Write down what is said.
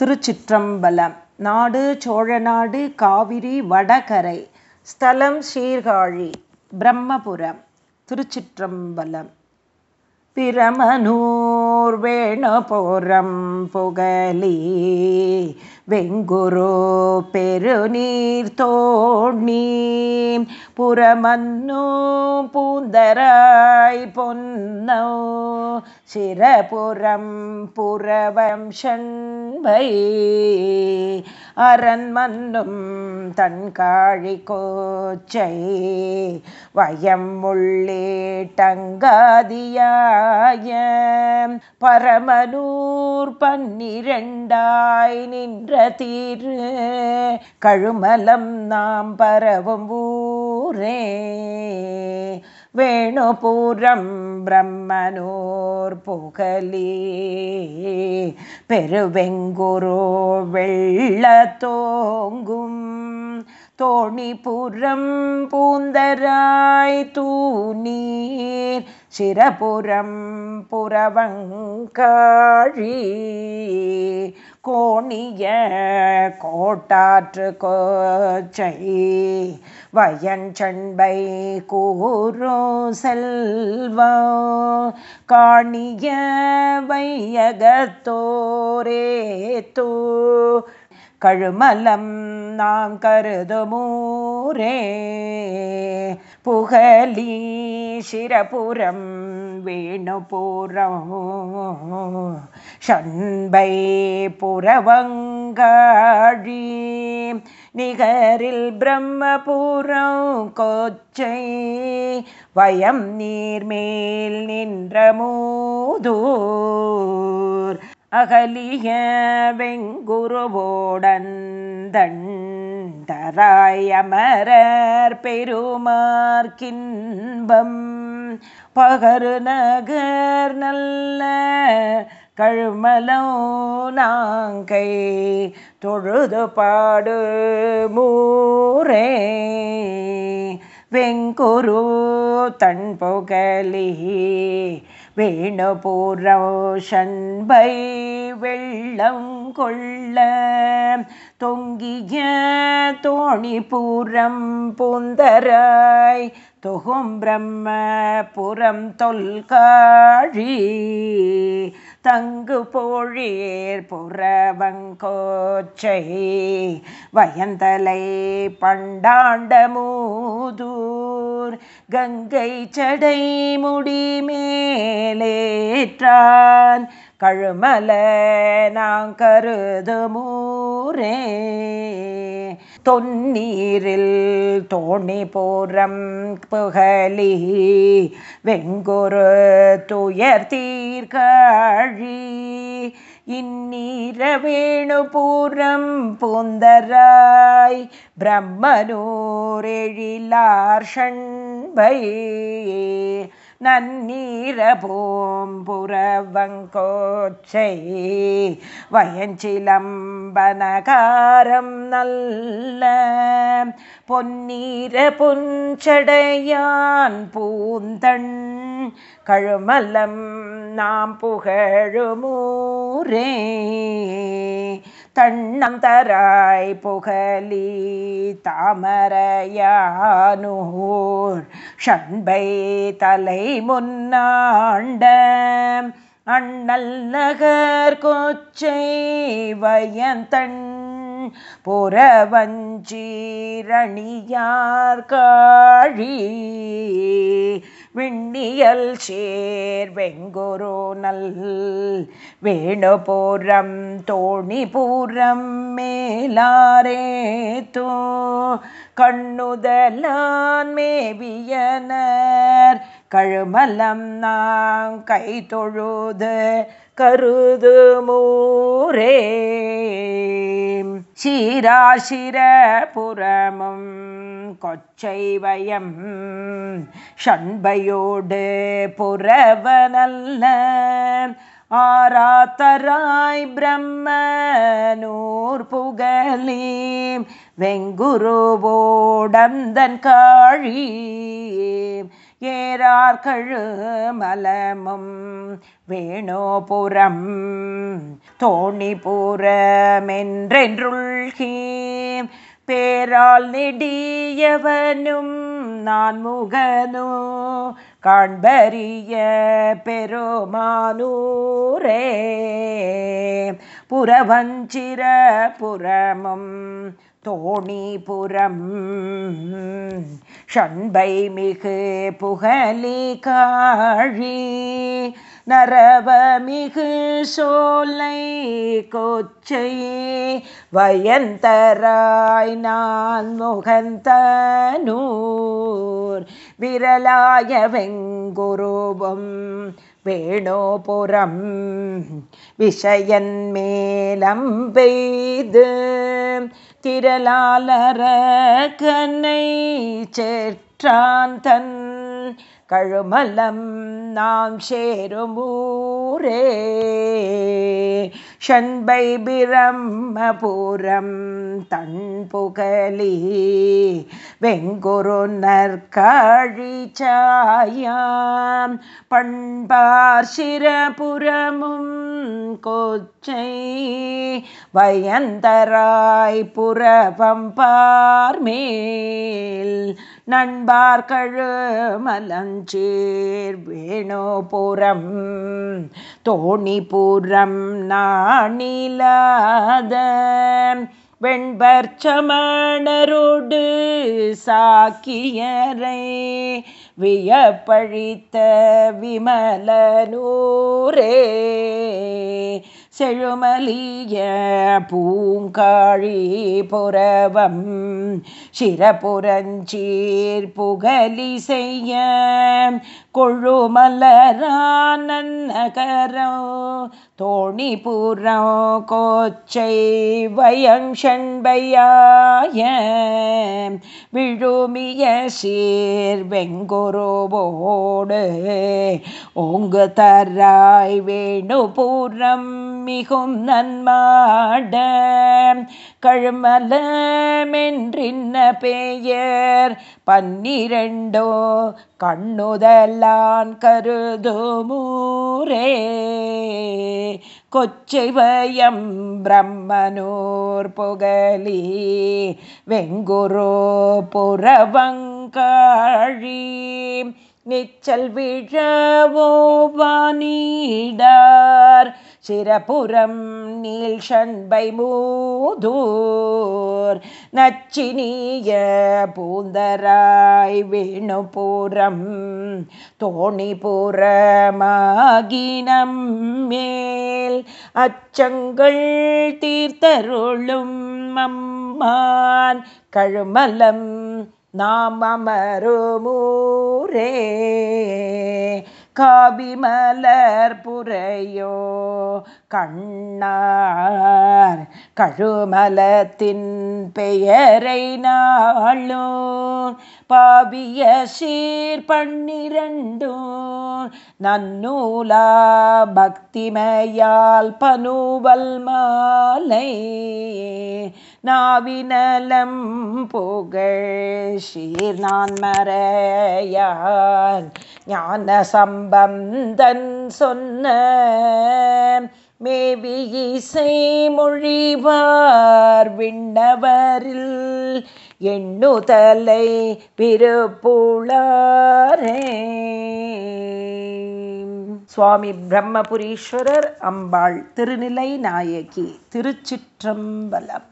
திருச்சிற்றம்பலம். நாடு சோழநாடு காவிரி வடகரை. ஸ்தலம் சீர்காழி பிரம்மபுரம் திருச்சிற்றம்பலம். பிரமனூர் வேணபுரம் புகலி வெங்குரு பெருநீர் தோணி புறமன்னு பூந்தராய் பொன்னோ சிரபுரம் புறவம் ஷண்பை அரண்மன்னும் தன் காழி கோச்சை வயம் உள்ளே டங்காதியாய பரமனூர் பன்னிரண்டாய் நின்ற தீரு கழுமலம் நாம் பரவும் ஊரே. வேணுபூரம் பிரம்மனோர் புகலி பெருவெங்குரு வெள்ளத்தோங்கும் தோணிபுரம் பூந்தராய் தூநீர் சிரபுரம் புறவங்காழி. கோணிய கோட்டாற்று கோச்சை வயஞ்சண்பை கூறோ செல்வ. காணிய வையகத்தோரே தூ. கழுமலம் நாம் கருதுமூரே. புகலி சிரபுரம் வேணுபுரம் சண்பை புறவங்காழி நிகரில் பிரம்மபுரம் கொச்சை வயம் நீர்மேல் நின்ற மூதூர். அகலிய வெங்குருவோடந்தன் தராய் அமரர் பெருமார்க்கின்பம் பகரு நகர் நல்ல கழுமலோ நாங்கை தொழுது பாடு மூரே. வெங்குரு தன் புகலி வேணுபுரோஷன்பை வெள்ளம் கொள்ள தொங்கிய தோணிபுரம் புந்தராய் தொகும் பிரம்ம புறம் தொல்காழி தங்கு பொழியேர் புறவங்கோச்சை வயந்தலை பண்டாண்டமூதூர் கங்கை சடை முடிமேலேற்றான் கழுமல நாங் கருதுமூரே. தொன்னீரில் தோணி போரம் புகழி வெங்குரு துயர் தீர்காழி. இந்நீர வேணுபூரம் பூந்தராய் பிரம்மனூர் எழிலார் ஷண்பை. நன்னீரபோம்புறவங்கோச்சை வயஞ்சிலம்பனகாரம் நல்ல பொன்னீர புஞ்சடையான் பூந்தண். கழுமலம் நாம் புகழுமூரே. தண்ணம் தராய் புகலி தாமரையானூர். ஷண்பை தலை முன்னாண்ட அண்ணல் நகர் கொச்சை வயந்தன். புறவஞ்சீரணியார் காழி விண்ணியல் சேர் வெங்குரு நல் வேணுபூரம் தோணிபூரம் மேலாரே தூ கண்ணுதலான் மேவியனர் கழுமலம் நாம் கை தொழுது கருது மூரே. சீராசிர புறமும் கொச்சைவயம் ஷண்பையோடு புறவனல்ல ஆராத்தராய் பிரம்மனூர் புகலி வெங்குருவோடந்தன் காழி ஏறார் கழு மலமும் வேணோபுரம் தோணிபுரமென்றென்றுள்கீம். பேரால் நெடியவனும் நான் முகனோ காண்பரிய பெருமானூரே. புறவஞ்சிர புறமும் தோணிபுரம். ஷண்பை மிகு புகலி காழி நரவமிகு சோலை கொச்சை வயந்தராய் நான் முகந்தனூர் விரலாய வெங்குருபம் வேணோபுரம் விஷயன் மேலம் பெய்து திரளாலர கனை சேற்றான் தன் கழுமலம் நாம் சேருமூ ஊரே. ஷண்பை பிரம்மபுரம் தன் புகலி வெங்குரு நற்காழி சாயாம். பண்பார் சிரபுரமும் கொச்சை. வயந்தராய் புறவம் மேல் நண்பார் கழு மலஞ்சேர் வேணோபுரம் தோணிபுரம் நாணிலாத வெண்பர் சமணரோடு சாக்கியரை வியப்பழித்த விமலனூரே செழுமலிய பூங்காழி புறவம் சிரபுரஞ்சீர் புகலி செய்ய கொழுமலரானகரோ தோணிபுரம் கோச்சை வயங்ஷண்பையாய விழுமிய சீர் வெங்குருவோடு ஓங்கு தராய் வேணுபுரம் மிகும் நன்மாட கழுமலமென்றின்ன பெயர் பன்னிரண்டோ கண்ணுதலான் கருதுமூரே. கொச்சைவயம் பிரம்மனோர் புகலி வெங்குரோ புறவங்காழி. நிச்சல் விழவோவானீடார் சிரபுரம் நீல் ஷண்பை மூதூர். நச்சினிய பூந்தராய் வேணுபுரம் தோணிபுரமாகினம் மேல். அச்சங்கள் தீர்த்தருளும் அம்மான். கழுமலம் நாம் அமருமூரே காபிமலர் புறையோ கண்ணார் கழுமலத்தின் பெயரை நாளோ பாவிய சீர் பன்னிரண்டும் நன்னூலா பக்திமையால் பனுவல் மாலை நாவினலம் புகழ் சீர் நான் மறையான் ஞான சம்பந்தன் சொன்ன மேவி இசை மொழிவார் விண்ணவரில் எண்ணுதலை விருப்புளாரே. சுவாமி பிரம்மபுரீஸ்வரர் அம்பாள் திருநிலை நாயகி திருச்சிற்றம்பலம்.